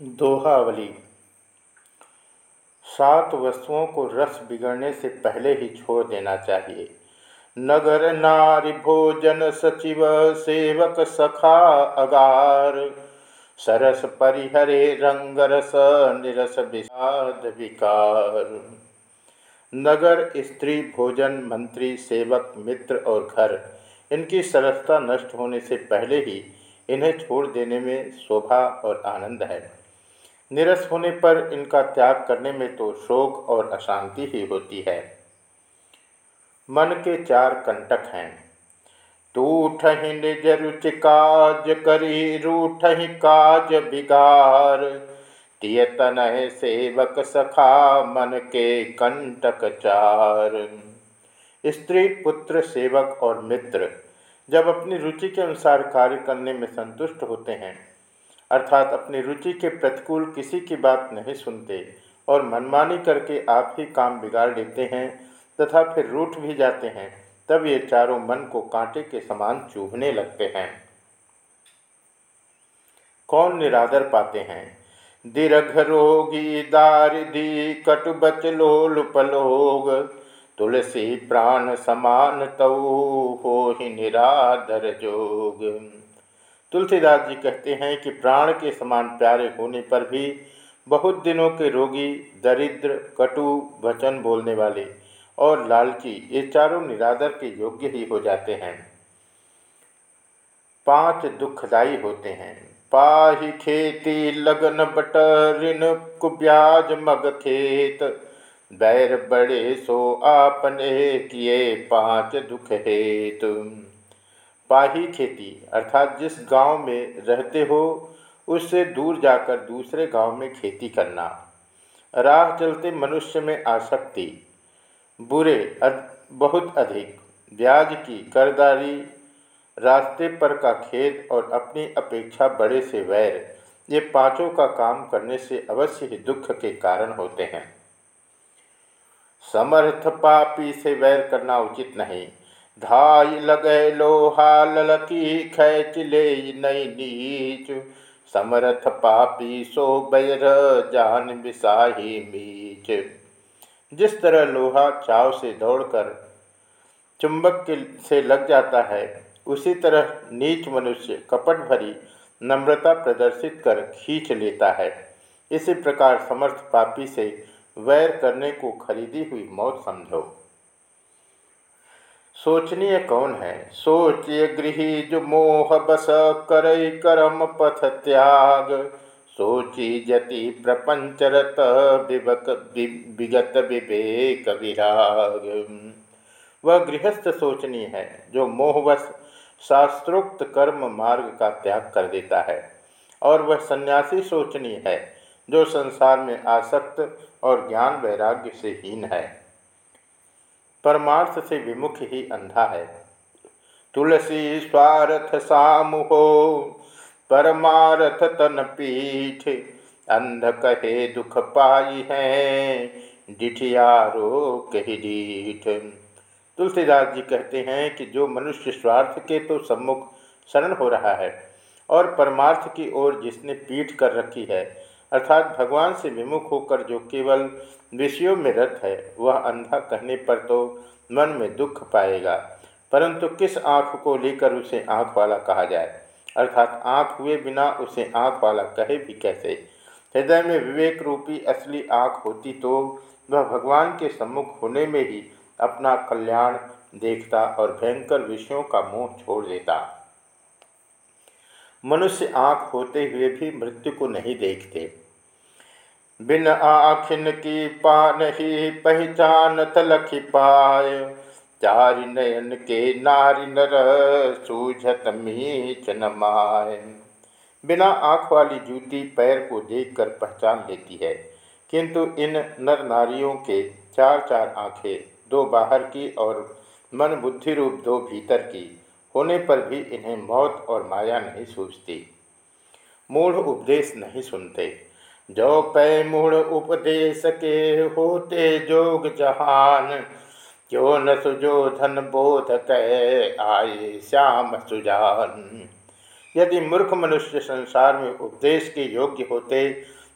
दोहावली। सात वस्तुओं को रस बिगड़ने से पहले ही छोड़ देना चाहिए। नगर नारी भोजन सचिव, सेवक सखा अगार। सरस परिहरे रंग रस, निरस विषाद विकार। नगर स्त्री भोजन मंत्री, सेवक मित्र और घर, इनकी सरसता नष्ट होने से पहले ही इन्हें छोड़ देने में शोभा और आनंद है। निरस होने पर इनका त्याग करने में तो शोक और अशांति ही होती है। मन के चार कंटक हैं। टूठ ही निज रुच काज करी रूठ ही काज बिगार। तियतन सेवक सखा मन के कंटक चार। स्त्री, पुत्र, सेवक और मित्र जब अपनी रुचि के अनुसार कार्य करने में संतुष्ट होते हैं अर्थात अपनी रुचि के प्रतिकूल किसी की बात नहीं सुनते और मनमानी करके आप ही काम बिगाड़ लेते हैं तथा फिर रूठ भी जाते हैं, तब ये चारों मन को कांटे के समान चूभने लगते हैं। कौन निरादर पाते हैं? दीर्घ रोगी, दारिदी, कटुबच, लोल पलोग, तुलसी प्राण समान तऊ हो ही निरादर जोग। तुलसीदास जी कहते हैं कि प्राण के समान प्यारे होने पर भी बहुत दिनों के रोगी दरिद्र, कटु, वचन बोलने वाले और लालची, ये चारों निरादर के योग्य ही हो जाते हैं। पाँच दुखदायी होते हैं। पाही खेती, लगन बट ऋण कुब्याज मग खेत। बैर बड़े सो आपने किए पाँच दुख हेतु। पाही खेती अर्थात जिस गाँव में रहते हो उससे दूर जाकर दूसरे गाँव में खेती करना। राह चलते मनुष्य में आसक्ति बुरे अद, बहुत अधिक। ब्याज की करदारी रास्ते पर का खेत और अपनी अपेक्षा बड़े से वैर ये पाँचों का काम करने से अवश्य ही दुख के कारण होते हैं। समर्थ पापी से वैर करना उचित नहीं। धाई लगे लोहा ललकी खैच ले नई नीच। समरथ पापी सो बैर जान बिसाही मीच। जिस तरह लोहा चाव से दौड़कर चुंबक के से लग जाता है, उसी तरह नीच मनुष्य कपट भरी नम्रता प्रदर्शित कर खींच लेता है। इसी प्रकार समर्थ पापी से वैर करने को खरीदी हुई मौत समझो। सोचनीय कौन है? सोचिय गृही, जो मोह बस करई करम पथ त्याग। सोची जति प्रपंचरत विवक विगत विवेक विराग। वह गृहस्थ सोचनीय है, जो मोहवश शास्त्रोक्त कर्म मार्ग का त्याग कर देता है। और वह सन्यासी सोचनीय है, जो संसार में आसक्त और ज्ञान वैराग्य से हीन है। परमार्थ से विमुख ही अंधा है। तुलसी स्वार्थ सामुहो, परमार्थ तन पीठ, अंध कहे दुख पाई है डिठियारो कही डीठ। तुलसीदास जी कहते हैं कि जो मनुष्य स्वार्थ के तो सम्मुख शरण हो रहा है और परमार्थ की ओर जिसने पीठ कर रखी है अर्थात भगवान से विमुख होकर जो केवल विषयों में रत है, वह अंधा कहने पर तो मन में दुख पाएगा। परंतु किस आँख को लेकर उसे आँख वाला कहा जाए? अर्थात आँख हुए बिना उसे आँख वाला कहे भी कैसे? हृदय में विवेक रूपी असली आँख होती तो वह भगवान के सम्मुख होने में ही अपना कल्याण देखता और भयंकर विषयों का मोह छोड़ देता। मनुष्य आँख होते हुए भी मृत्यु को नहीं देखते। बिन आखिन की पान ही पहचान तलखी पाय चारि नयन के नारी नर सूझत मीच बिना आँख वाली जूती पैर को देखकर पहचान लेती है, किंतु इन नर नारियों के चार चार आँखें, दो बाहर की और मन बुद्धि रूप दो भीतर की, होने पर भी इन्हें मौत और माया नहीं सूझती। मूढ़ उपदेश नहीं सुनते। जो पै मूढ़ उपदेश के होते जोग जहान क्यों न सुजो धन बोध कह आए श्याम सुजान। यदि मूर्ख मनुष्य संसार में उपदेश के योग्य होते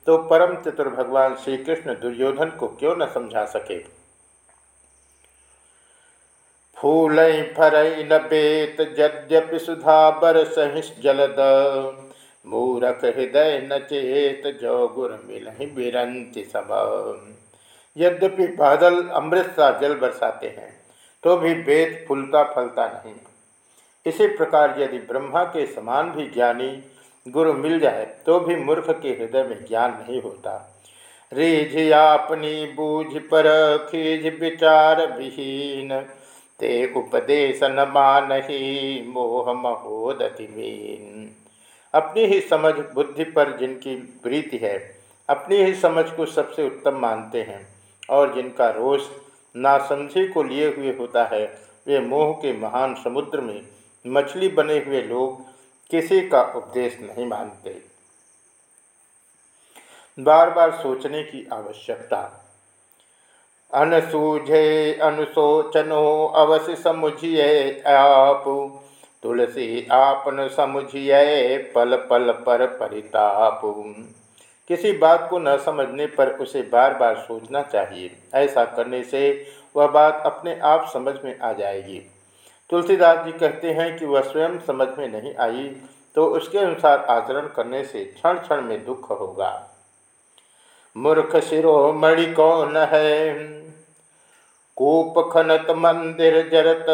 तो परम चतुर भगवान श्री कृष्ण दुर्योधन को क्यों न समझा सके? फूल फरई न बेत, यद्यपि सुधा बर सहिष जलद। मूरख हृदय न चेत जो गुर मिल बिरंति सब। यद्यपि बादल अमृत सा जल बरसाते हैं तो भी वेद फूलता फलता नहीं। इसी प्रकार यदि ब्रह्मा के समान भी ज्ञानी गुरु मिल जाए तो भी मूर्ख के हृदय में ज्ञान नहीं होता। रीझ अपनी बूझ पर खीज विचार विहीन, ते उपदेश न मान ही मोह महोदति मीन। अपनी ही समझ बुद्धि पर जिनकी प्रीति है, अपनी ही समझ को सबसे उत्तम मानते हैं और जिनका रोष नासमझी को लिए हुए होता है, वे मोह के महान समुद्र में मछली बने हुए लोग किसी का उपदेश नहीं मानते। बार बार सोचने की आवश्यकता। अनसूझे, अनुशोचनो अवश्य समुझिए आप। तुलसी आपन समुझिए, पल पल पर परिताप। किसी बात को न समझने पर उसे बार बार सोचना चाहिए। ऐसा करने से वह बात अपने आप समझ में आ जाएगी। तुलसीदास जी कहते हैं कि वह स्वयं समझ में नहीं आई तो उसके अनुसार आचरण करने से क्षण क्षण में दुख होगा। मूर्ख शिरोमणि कौन है? कूप खनत मंदिर जरत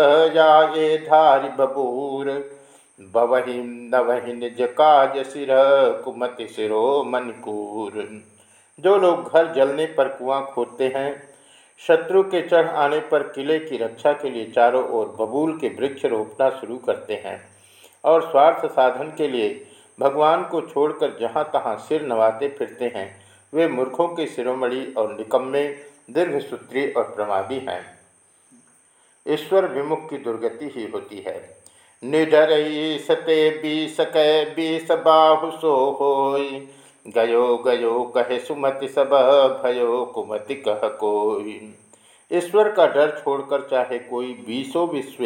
ये धारि बबूर। बवही नवहि निज काज सिर, कुमति सिरो मनकूर। जो लोग घर जलने पर कुआँ खोदते हैं, शत्रु के चढ़ आने पर किले की रक्षा के लिए चारों ओर बबूल के वृक्ष रोपना शुरू करते हैं और स्वार्थ साधन के लिए भगवान को छोड़कर जहाँ तहाँ सिर नवाते फिरते हैं, वे मूर्खों के शिरोमणि और निकम्मे दीर्घसूत्री और प्रमादी हैं। ईश्वर विमुख की दुर्गति ही होती है। निडर सते बी सकै बीस बाहु सो होई। गयो गयो, कहे सुमति सब, भयो, कुमति कह कोई। ईश्वर का डर छोड़कर चाहे कोई बीसों विश्व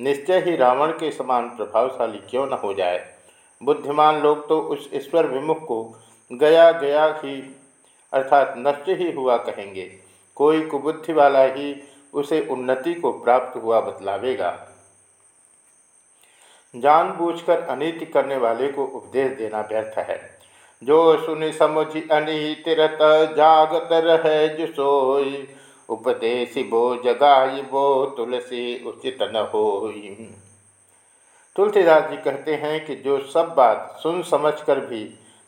निश्चय ही रावण के समान प्रभावशाली क्यों न हो जाए। बुद्धिमान लोग तो उस ईश्वर विमुख को गया गया ही अर्थात नष्ट ही हुआ कहेंगे। कोई कुबुद्धि वाला ही उसे उन्नति को प्राप्त हुआ बतलावेगा। जानबूझकर अनिति करने वाले को उपदेश देना व्यर्थ है। जो सुनि समझ अनितिरत जागत रहे जो सोई उपदेश बो जगाई बो तुलसी उचित न हो तुलसीदास जी कहते हैं कि जो सब बात सुन समझकर भी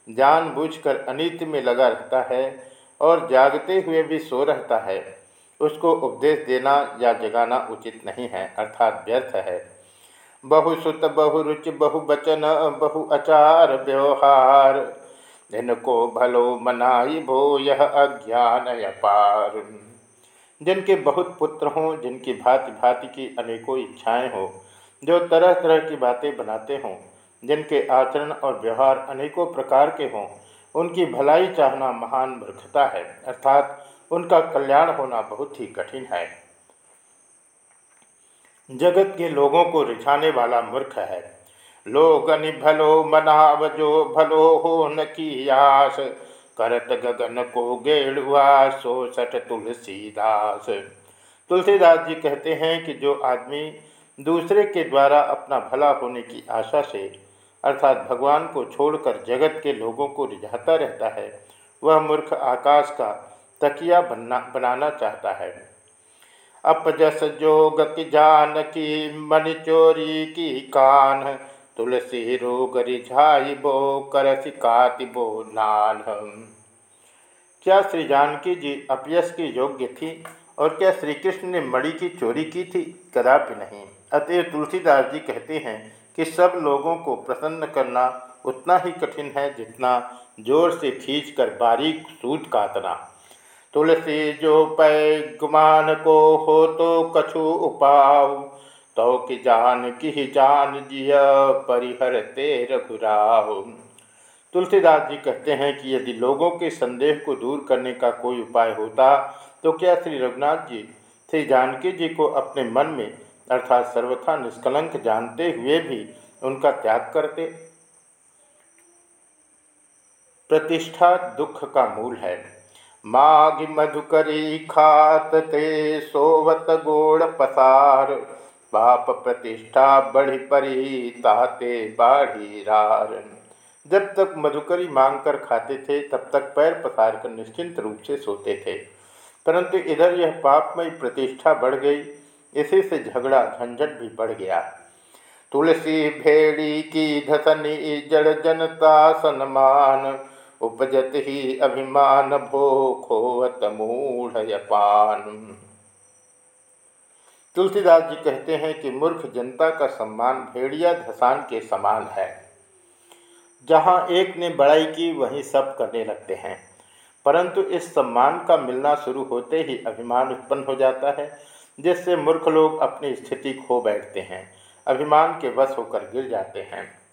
जानबूझकर अनित्य में लगा रहता है और जागते हुए भी सो रहता है। उसको उपदेश देना या जगाना उचित नहीं है, अर्थात व्यर्थ है। बहुसुत, बहुरुचि, बहुवचन बहु बचन आचार व्यवहार, जिनको भलो मनाई भो यह अज्ञान अपार जिनके बहुत पुत्र हों, जिनकी भांति भांति की अनेकों इच्छाएँ हों, जो तरह तरह की बातें बनाते हों जिनके आचरण और व्यवहार अनेकों प्रकार के हों, उनकी भलाई चाहना महान मूर्खता है, अर्थात उनका कल्याण होना बहुत ही कठिन है। जगत के लोगों को रिझाने वाला मूर्ख है। लोगनि भलो मनाव जो भलो हो न की आस, करत गगन को गेड़ुआ सो सठ तुलसीदास। तुलसीदास जी कहते हैं कि जो आदमी दूसरे के द्वारा अपना भला होने की आशा से अर्थात भगवान को छोड़कर जगत के लोगों को रिझाता रहता है, वह मूर्ख आकाश का तकिया बनना, बनाना चाहता है। अपजस जो गति जान की मन चोरी की कान, तुलसी रोग रिझाई बो करसी काति बो नान। क्या श्री जानकी जी अपयस की योग्य थी और क्या श्री कृष्ण ने मणि की चोरी की थी? कदापि नहीं। अतएव तुलसीदास जी कहते हैं कि सब लोगों को प्रसन्न करना उतना ही कठिन है जितना ज़ोर से खींच कर बारीक सूत काटना। तुलसी जो पै गुमान को हो तो कछु उपाव तो कि जान की जान जिया परिहर ते रघुराह तुलसीदास जी कहते हैं कि यदि लोगों के संदेह को दूर करने का कोई उपाय होता तो क्या श्री रघुनाथ जी, श्री जानकी जी को अपने मन में अर्थात सर्वथा निष्कलंक जानते हुए भी उनका त्याग करते। प्रतिष्ठा दुख का मूल है। माघ मधुकरी खात ते सोवत गोड़ पसार। पाप प्रतिष्ठा बढ़ी परी ताते बाढ़ी रार। जब तक मधुकरी मांगकर खाते थे, तब तक पैर पसार कर निश्चिंत रूप से सोते थे। परंतु इधर यह पापमय प्रतिष्ठा बढ़ गई। इसी से झगड़ा झंझट भी बढ़ गया। तुलसी भेड़ी की धसनी जड़ जनता सन्मान उपजत ही अभिमान भो खोवत मूढ़ यपान। तुलसीदास जी कहते हैं कि मूर्ख जनता का सम्मान भेड़िया धसान के समान है। जहाँ एक ने बड़ाई की, वहीं सब करने लगते हैं। परंतु इस सम्मान का मिलना शुरू होते ही अभिमान उत्पन्न हो जाता है जिससे मूर्ख लोग अपनी स्थिति खो बैठते हैं, अभिमान के वश होकर गिर जाते हैं।